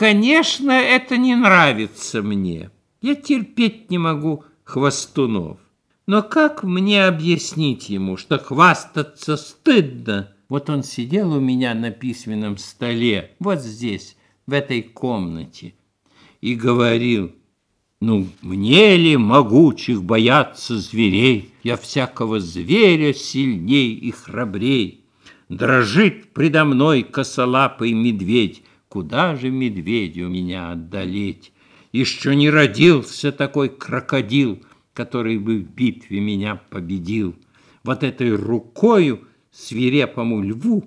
Конечно, это не нравится мне. Я терпеть не могу хвостунов. Но как мне объяснить ему, что хвастаться стыдно? Вот он сидел у меня на письменном столе, вот здесь, в этой комнате, и говорил, ну, мне ли могучих бояться зверей? Я всякого зверя сильней и храбрей. Дрожит предо мной косолапый медведь, Куда же медведю меня одолеть? Еще не родился такой крокодил, Который бы в битве меня победил. Вот этой рукою свирепому льву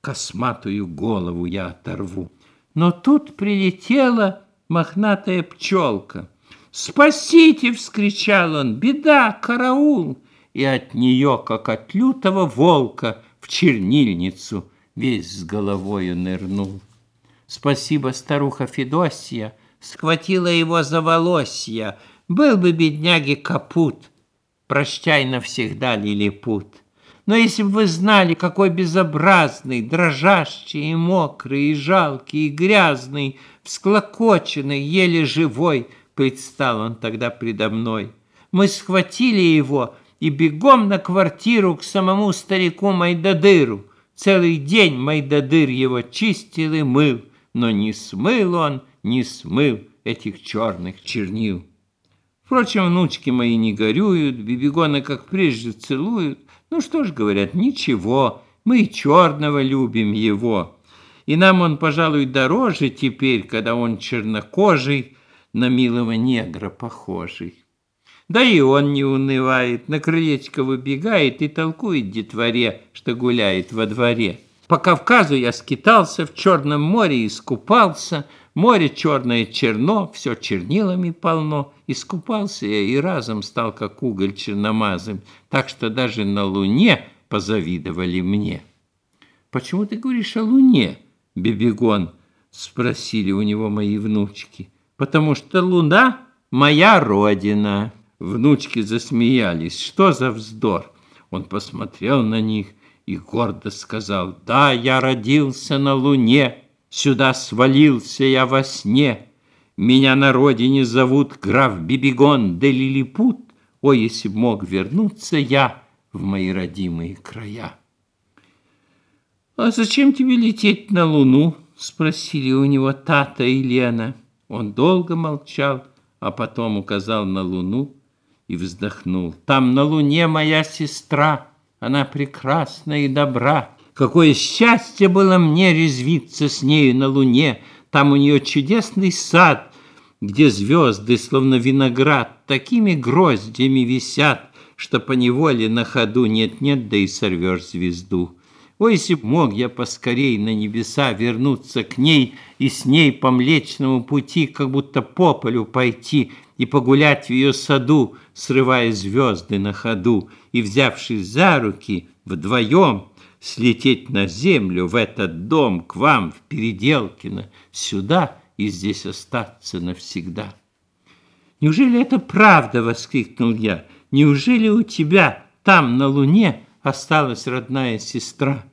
Косматую голову я оторву. Но тут прилетела мохнатая пчелка. «Спасите!» — вскричал он. «Беда! Караул!» И от нее, как от лютого волка, В чернильницу весь с головою нырнул. Спасибо, старуха Федосия, Схватила его за волосья. Был бы бедняги капут. Прощай навсегда, лилипут. Но если бы вы знали, какой безобразный, дрожащий и мокрый, и жалкий, и грязный, всклокоченный, еле живой — предстал он тогда предо мной. Мы схватили его и бегом на квартиру к самому старику Майдадыру. Целый день Майдадыр его чистил и мыл, но не смыл он, не смыл этих черных чернил. Впрочем, внучки мои не горюют, бибигоны, как прежде, целуют. Ну что ж, говорят, ничего, мы и черного любим его. И нам он, пожалуй, дороже теперь, когда он чернокожий, на милого негра похожий. Да и он не унывает, на крылечко выбегает и толкует детворе, что гуляет во дворе. По Кавказу я скитался, в Черном море искупался, море черное черно, все чернилами полно. Искупался я и разом стал, как уголь черномазым, так что даже на луне позавидовали мне. «Почему ты говоришь о луне, Бебегон?» — спросили у него мои внучки потому что луна — моя родина. Внучки засмеялись. Что за вздор? Он посмотрел на них и гордо сказал, «Да, я родился на луне, сюда свалился я во сне. Меня на родине зовут граф Бибигон де Лилипут. Ой, если б мог вернуться я в мои родимые края!» «А зачем тебе лететь на луну?» — спросили у него Тата и Лена. Он долго молчал, а потом указал на луну и вздохнул. Там на луне моя сестра, она прекрасна и добра. Какое счастье было мне резвиться с нею на луне. Там у нее чудесный сад, где звезды, словно виноград, такими гроздями висят, что по неволе на ходу нет-нет, да и сорвешь звезду. Ой, если б мог я поскорей на небеса вернуться к ней и с ней по Млечному пути, как будто по полю пойти и погулять в ее саду, срывая звезды на ходу, и, взявшись за руки, вдвоем слететь на землю, в этот дом, к вам, в Переделкино, сюда и здесь остаться навсегда. «Неужели это правда?» — воскликнул я. «Неужели у тебя там, на луне, осталась родная сестра?»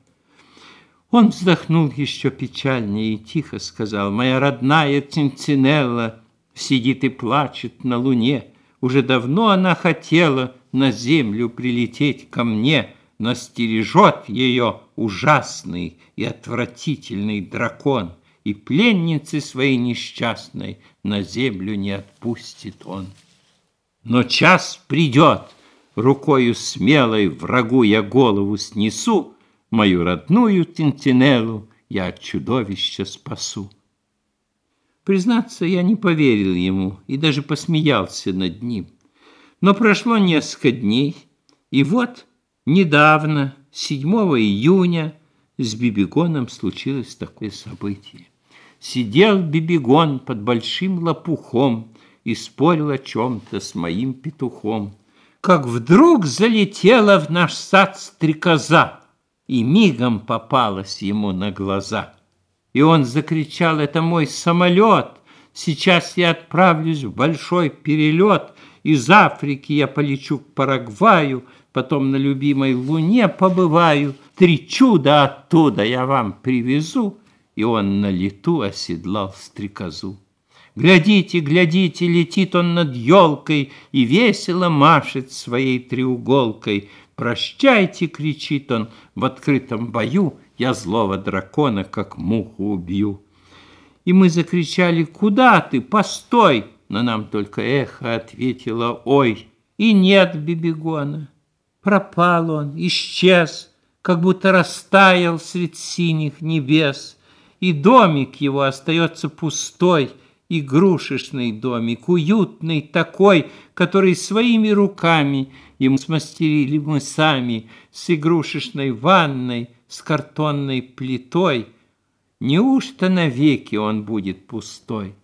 Он вздохнул еще печальнее и тихо сказал, «Моя родная Цинцинелла сидит и плачет на луне. Уже давно она хотела на землю прилететь ко мне, но стережет ее ужасный и отвратительный дракон, и пленницы своей несчастной на землю не отпустит он. Но час придет, рукою смелой врагу я голову снесу, Мою родную Тинтинеллу я от чудовища спасу. Признаться, я не поверил ему и даже посмеялся над ним. Но прошло несколько дней, и вот недавно, 7 июня, с Бибигоном случилось такое событие. Сидел Бибигон под большим лопухом и спорил о чем-то с моим петухом. Как вдруг залетела в наш сад стрекоза и мигом попалась ему на глаза. И он закричал, это мой самолет, сейчас я отправлюсь в большой перелет, из Африки я полечу к Парагваю, потом на любимой луне побываю, три чуда оттуда я вам привезу, и он на лету оседлал стрекозу. Глядите, глядите, летит он над елкой и весело машет своей треуголкой. Прощайте, кричит он, в открытом бою я злого дракона, как муху убью. И мы закричали, куда ты, постой, но нам только эхо ответило, ой, и нет Бибигона. Пропал он, исчез, как будто растаял средь синих небес, и домик его остается пустой, игрушечный домик, уютный такой, который своими руками ему смастерили мы сами, с игрушечной ванной, с картонной плитой. Неужто навеки он будет пустой?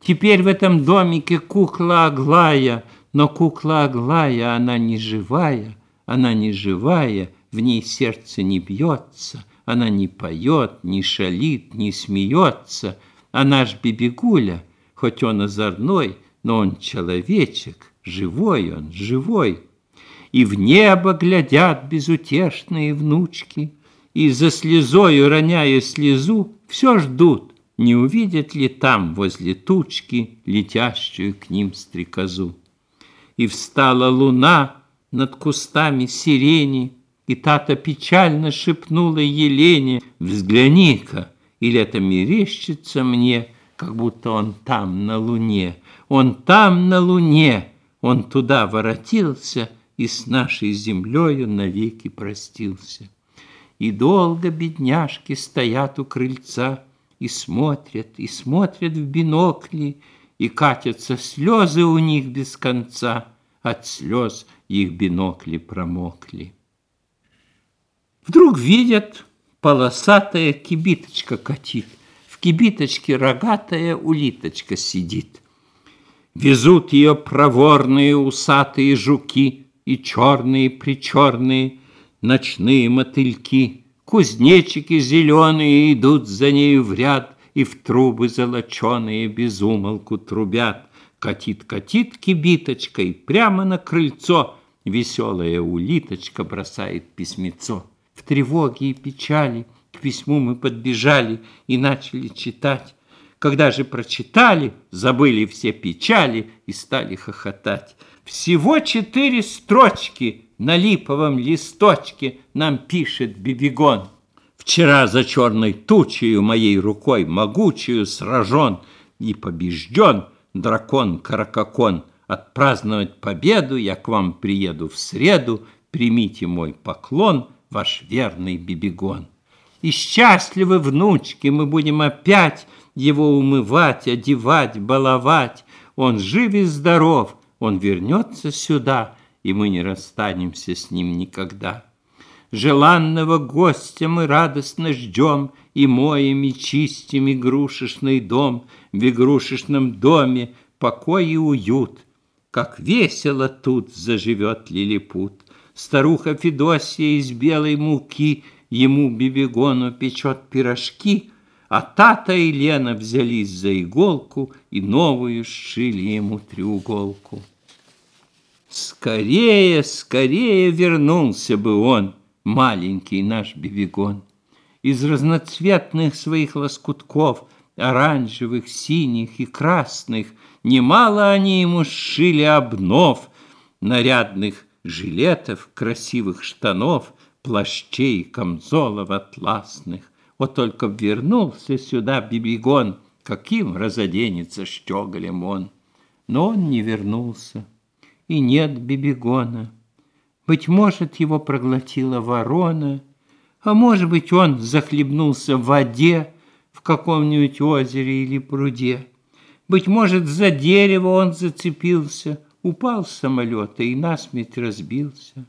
Теперь в этом домике кукла Аглая, но кукла Аглая, она не живая, она не живая, в ней сердце не бьется, она не поет, не шалит, не смеется, а наш Бибигуля, хоть он озорной, но он человечек, живой он, живой. И в небо глядят безутешные внучки, и за слезою, роняя слезу, все ждут, не увидят ли там возле тучки летящую к ним стрекозу. И встала луна над кустами сирени, и Тата печально шепнула Елене, «Взгляни-ка, или это мерещится мне, как будто он там, на луне, он там, на луне, он туда воротился и с нашей землею навеки простился». И долго бедняжки стоят у крыльца и смотрят, и смотрят в бинокли, и катятся слезы у них без конца, от слез их бинокли промокли. Вдруг видят, полосатая кибиточка катит. В кибиточке рогатая улиточка сидит. Везут ее проворные усатые жуки и черные-причерные ночные мотыльки. Кузнечики зеленые идут за нею в ряд, и в трубы золоченые безумолку трубят. Катит-катит кибиточкой прямо на крыльцо, веселая улиточка бросает письмецо в тревоге и печали к письму мы подбежали и начали читать. Когда же прочитали, забыли все печали и стали хохотать. Всего четыре строчки на липовом листочке нам пишет Бибигон. Вчера за черной тучею моей рукой могучую сражен и побежден дракон Каракакон. Отпраздновать победу я к вам приеду в среду, примите мой поклон — ваш верный Бибигон. И счастливы внучки, мы будем опять его умывать, одевать, баловать. Он жив и здоров, он вернется сюда, и мы не расстанемся с ним никогда. Желанного гостя мы радостно ждем, И моем и чистим игрушечный дом, В игрушечном доме покой и уют. Как весело тут заживет лилипут. Старуха Федосия из белой муки Ему Бибигону печет пирожки, А Тата и Лена взялись за иголку И новую сшили ему треуголку. Скорее, скорее вернулся бы он, Маленький наш Бибигон. Из разноцветных своих лоскутков, Оранжевых, синих и красных, Немало они ему сшили обнов, Нарядных жилетов, красивых штанов, плащей, камзолов атласных. Вот только вернулся сюда Бибигон, каким разоденется щеголем он. Но он не вернулся, и нет Бибигона. Быть может, его проглотила ворона, а может быть, он захлебнулся в воде в каком-нибудь озере или пруде. Быть может, за дерево он зацепился — упал с самолета и насмерть разбился.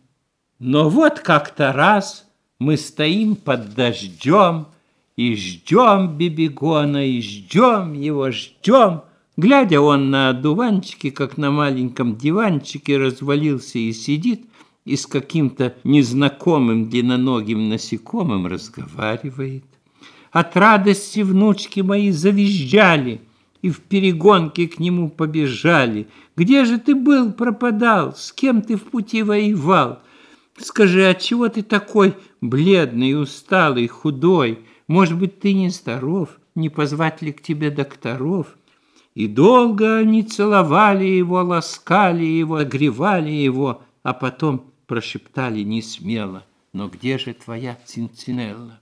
Но вот как-то раз мы стоим под дождем и ждем Бибигона, и ждем его, ждем. Глядя он на одуванчике, как на маленьком диванчике, развалился и сидит, и с каким-то незнакомым длинноногим насекомым разговаривает. От радости внучки мои завизжали — и в перегонке к нему побежали. Где же ты был, пропадал? С кем ты в пути воевал? Скажи, отчего ты такой бледный, усталый, худой? Может быть, ты не здоров, не позвать ли к тебе докторов? И долго они целовали его, ласкали его, огревали его, а потом прошептали не смело, но где же твоя Цинцинелла?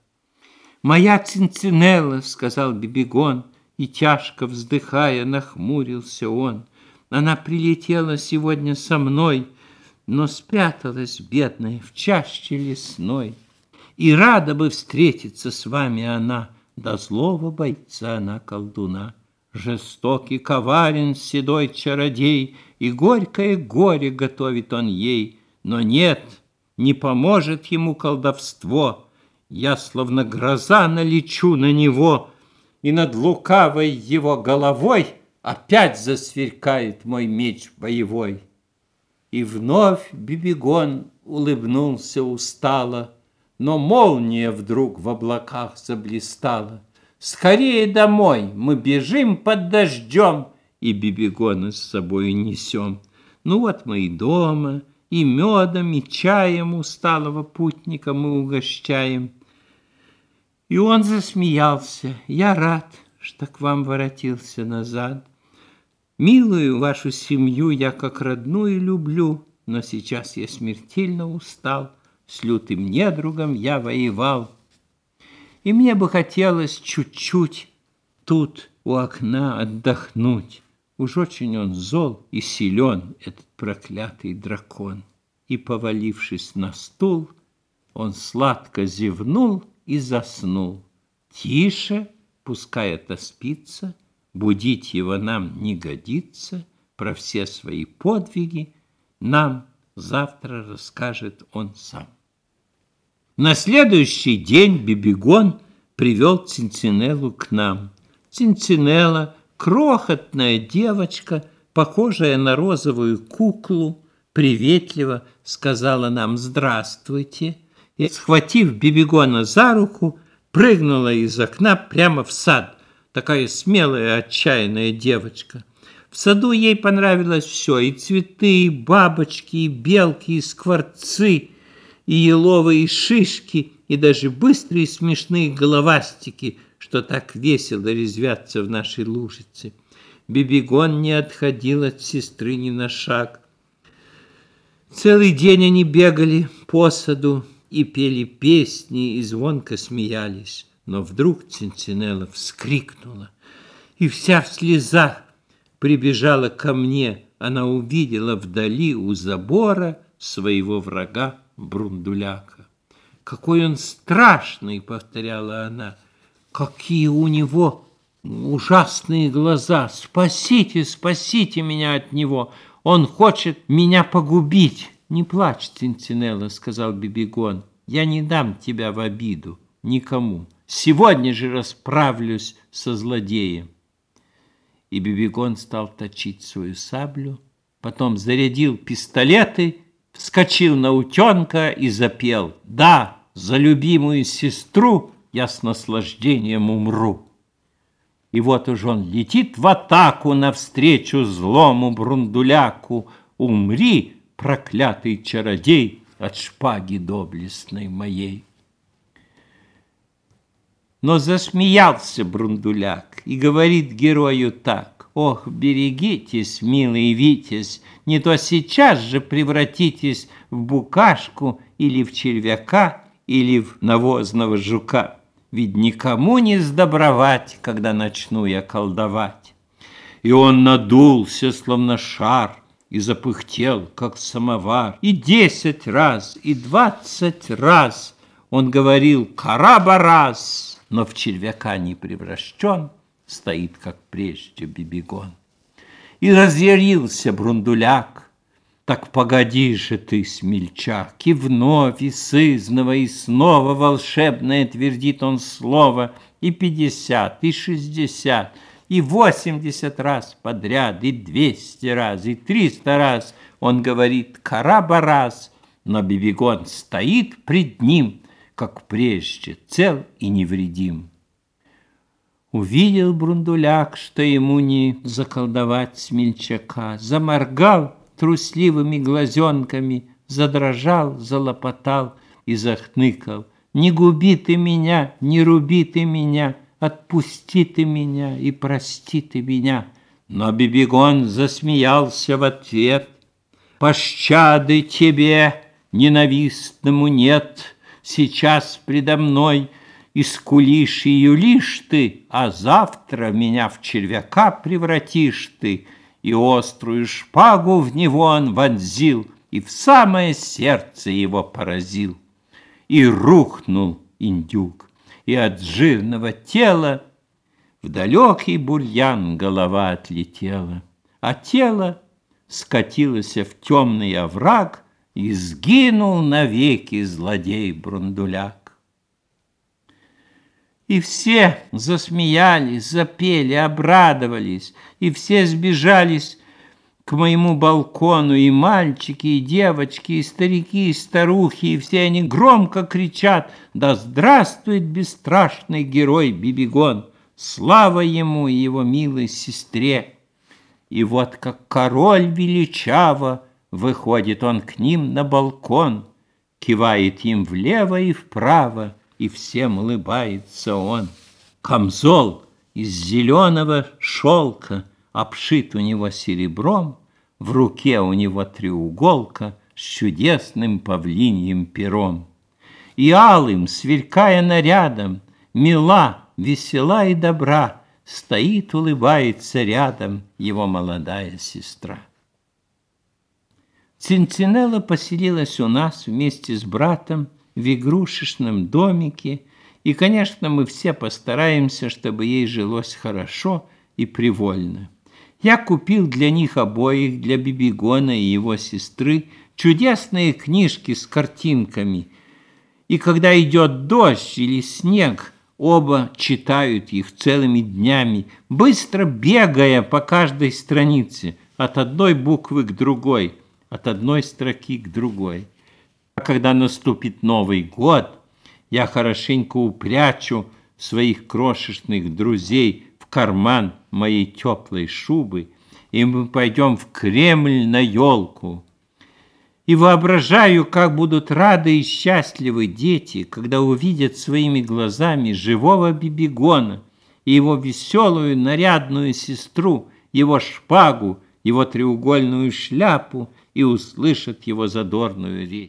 Моя Цинцинелла, сказал Бибигон, и тяжко вздыхая, нахмурился он. Она прилетела сегодня со мной, но спряталась, бедная, в чаще лесной. И рада бы встретиться с вами она, до злого бойца она колдуна. Жестокий, коварен, седой чародей, И горькое горе готовит он ей. Но нет, не поможет ему колдовство. Я, словно гроза, налечу на него, И над лукавой его головой Опять засверкает мой меч боевой. И вновь Бибигон улыбнулся устало, Но молния вдруг в облаках заблистала. Скорее домой, мы бежим под дождем, И бибигоны с собой несем. Ну вот мы и дома, и медом, и чаем усталого путника мы угощаем. И он засмеялся. Я рад, что к вам воротился назад. Милую вашу семью я как родную люблю, Но сейчас я смертельно устал, С лютым недругом я воевал, и мне бы хотелось чуть-чуть тут у окна отдохнуть. Уж очень он зол и силен, этот проклятый дракон. И, повалившись на стул, он сладко зевнул и заснул. Тише, пускай это спится, будить его нам не годится, про все свои подвиги нам завтра расскажет он сам. На следующий день Бибигон привел Цинцинеллу к нам. Цинцинелла, крохотная девочка, похожая на розовую куклу, приветливо сказала нам «Здравствуйте» и, схватив Бибигона за руку, прыгнула из окна прямо в сад. Такая смелая, отчаянная девочка. В саду ей понравилось все, и цветы, и бабочки, и белки, и скворцы – и еловые шишки, и даже быстрые смешные головастики, что так весело резвятся в нашей лужице. Бибигон не отходил от сестры ни на шаг. Целый день они бегали по саду и пели песни, и звонко смеялись. Но вдруг Цинцинелла вскрикнула, и вся в слезах прибежала ко мне. Она увидела вдали у забора своего врага Брундуляка. «Какой он страшный!» — повторяла она. «Какие у него ужасные глаза! Спасите, спасите меня от него! Он хочет меня погубить!» «Не плачь, Цинцинелла», — сказал Бибигон. «Я не дам тебя в обиду никому. Сегодня же расправлюсь со злодеем». И Бибигон стал точить свою саблю, потом зарядил пистолеты вскочил на утенка и запел «Да, за любимую сестру я с наслаждением умру». И вот уж он летит в атаку навстречу злому брундуляку. Умри, проклятый чародей, от шпаги доблестной моей. Но засмеялся Брундуляк и говорит герою так. Ох, берегитесь, милый Витязь, не то сейчас же превратитесь в букашку или в червяка, или в навозного жука. Ведь никому не сдобровать, когда начну я колдовать. И он надулся, словно шар, и запыхтел, как самовар. И десять раз, и двадцать раз он говорил «Карабарас!», но в червяка не превращен, стоит, как прежде, Бибигон. И разъярился Брундуляк. Так погоди же ты, смельчак, и вновь, и сызново, и снова волшебное твердит он слово, и пятьдесят, и шестьдесят, и восемьдесят раз подряд, и двести раз, и триста раз он говорит «Карабарас», но Бибигон стоит пред ним, как прежде, цел и невредим. Увидел Брундуляк, что ему не заколдовать смельчака, заморгал трусливыми глазенками, задрожал, залопотал и захныкал. Не губи ты меня, не руби ты меня, Отпусти ты меня и прости ты меня. Но Бибигон засмеялся в ответ. Пощады тебе, ненавистному, нет. Сейчас предо мной и юлишь ты, А завтра меня в червяка превратишь ты, И острую шпагу в него он вонзил, И в самое сердце его поразил. И рухнул индюк и от жирного тела в далекий бурьян голова отлетела, а тело скатилось в темный овраг и сгинул навеки злодей Брундуляк. И все засмеялись, запели, обрадовались, и все сбежались к моему балкону и мальчики, и девочки, и старики, и старухи, и все они громко кричат «Да здравствует бесстрашный герой Бибигон! Слава ему и его милой сестре!» И вот как король величаво выходит он к ним на балкон, кивает им влево и вправо, и всем улыбается он. Камзол из зеленого шелка — обшит у него серебром, в руке у него треуголка с чудесным павлиньим пером. И алым, сверкая нарядом, мила, весела и добра, стоит, улыбается рядом его молодая сестра. Цинцинелла поселилась у нас вместе с братом в игрушечном домике, и, конечно, мы все постараемся, чтобы ей жилось хорошо и привольно. Я купил для них обоих, для Бибигона и его сестры, чудесные книжки с картинками. И когда идет дождь или снег, оба читают их целыми днями, быстро бегая по каждой странице, от одной буквы к другой, от одной строки к другой. Когда наступит Новый год, я хорошенько упрячу своих крошечных друзей карман моей теплой шубы, и мы пойдем в Кремль на елку. И воображаю, как будут рады и счастливы дети, когда увидят своими глазами живого Бибигона и его веселую нарядную сестру, его шпагу, его треугольную шляпу и услышат его задорную речь.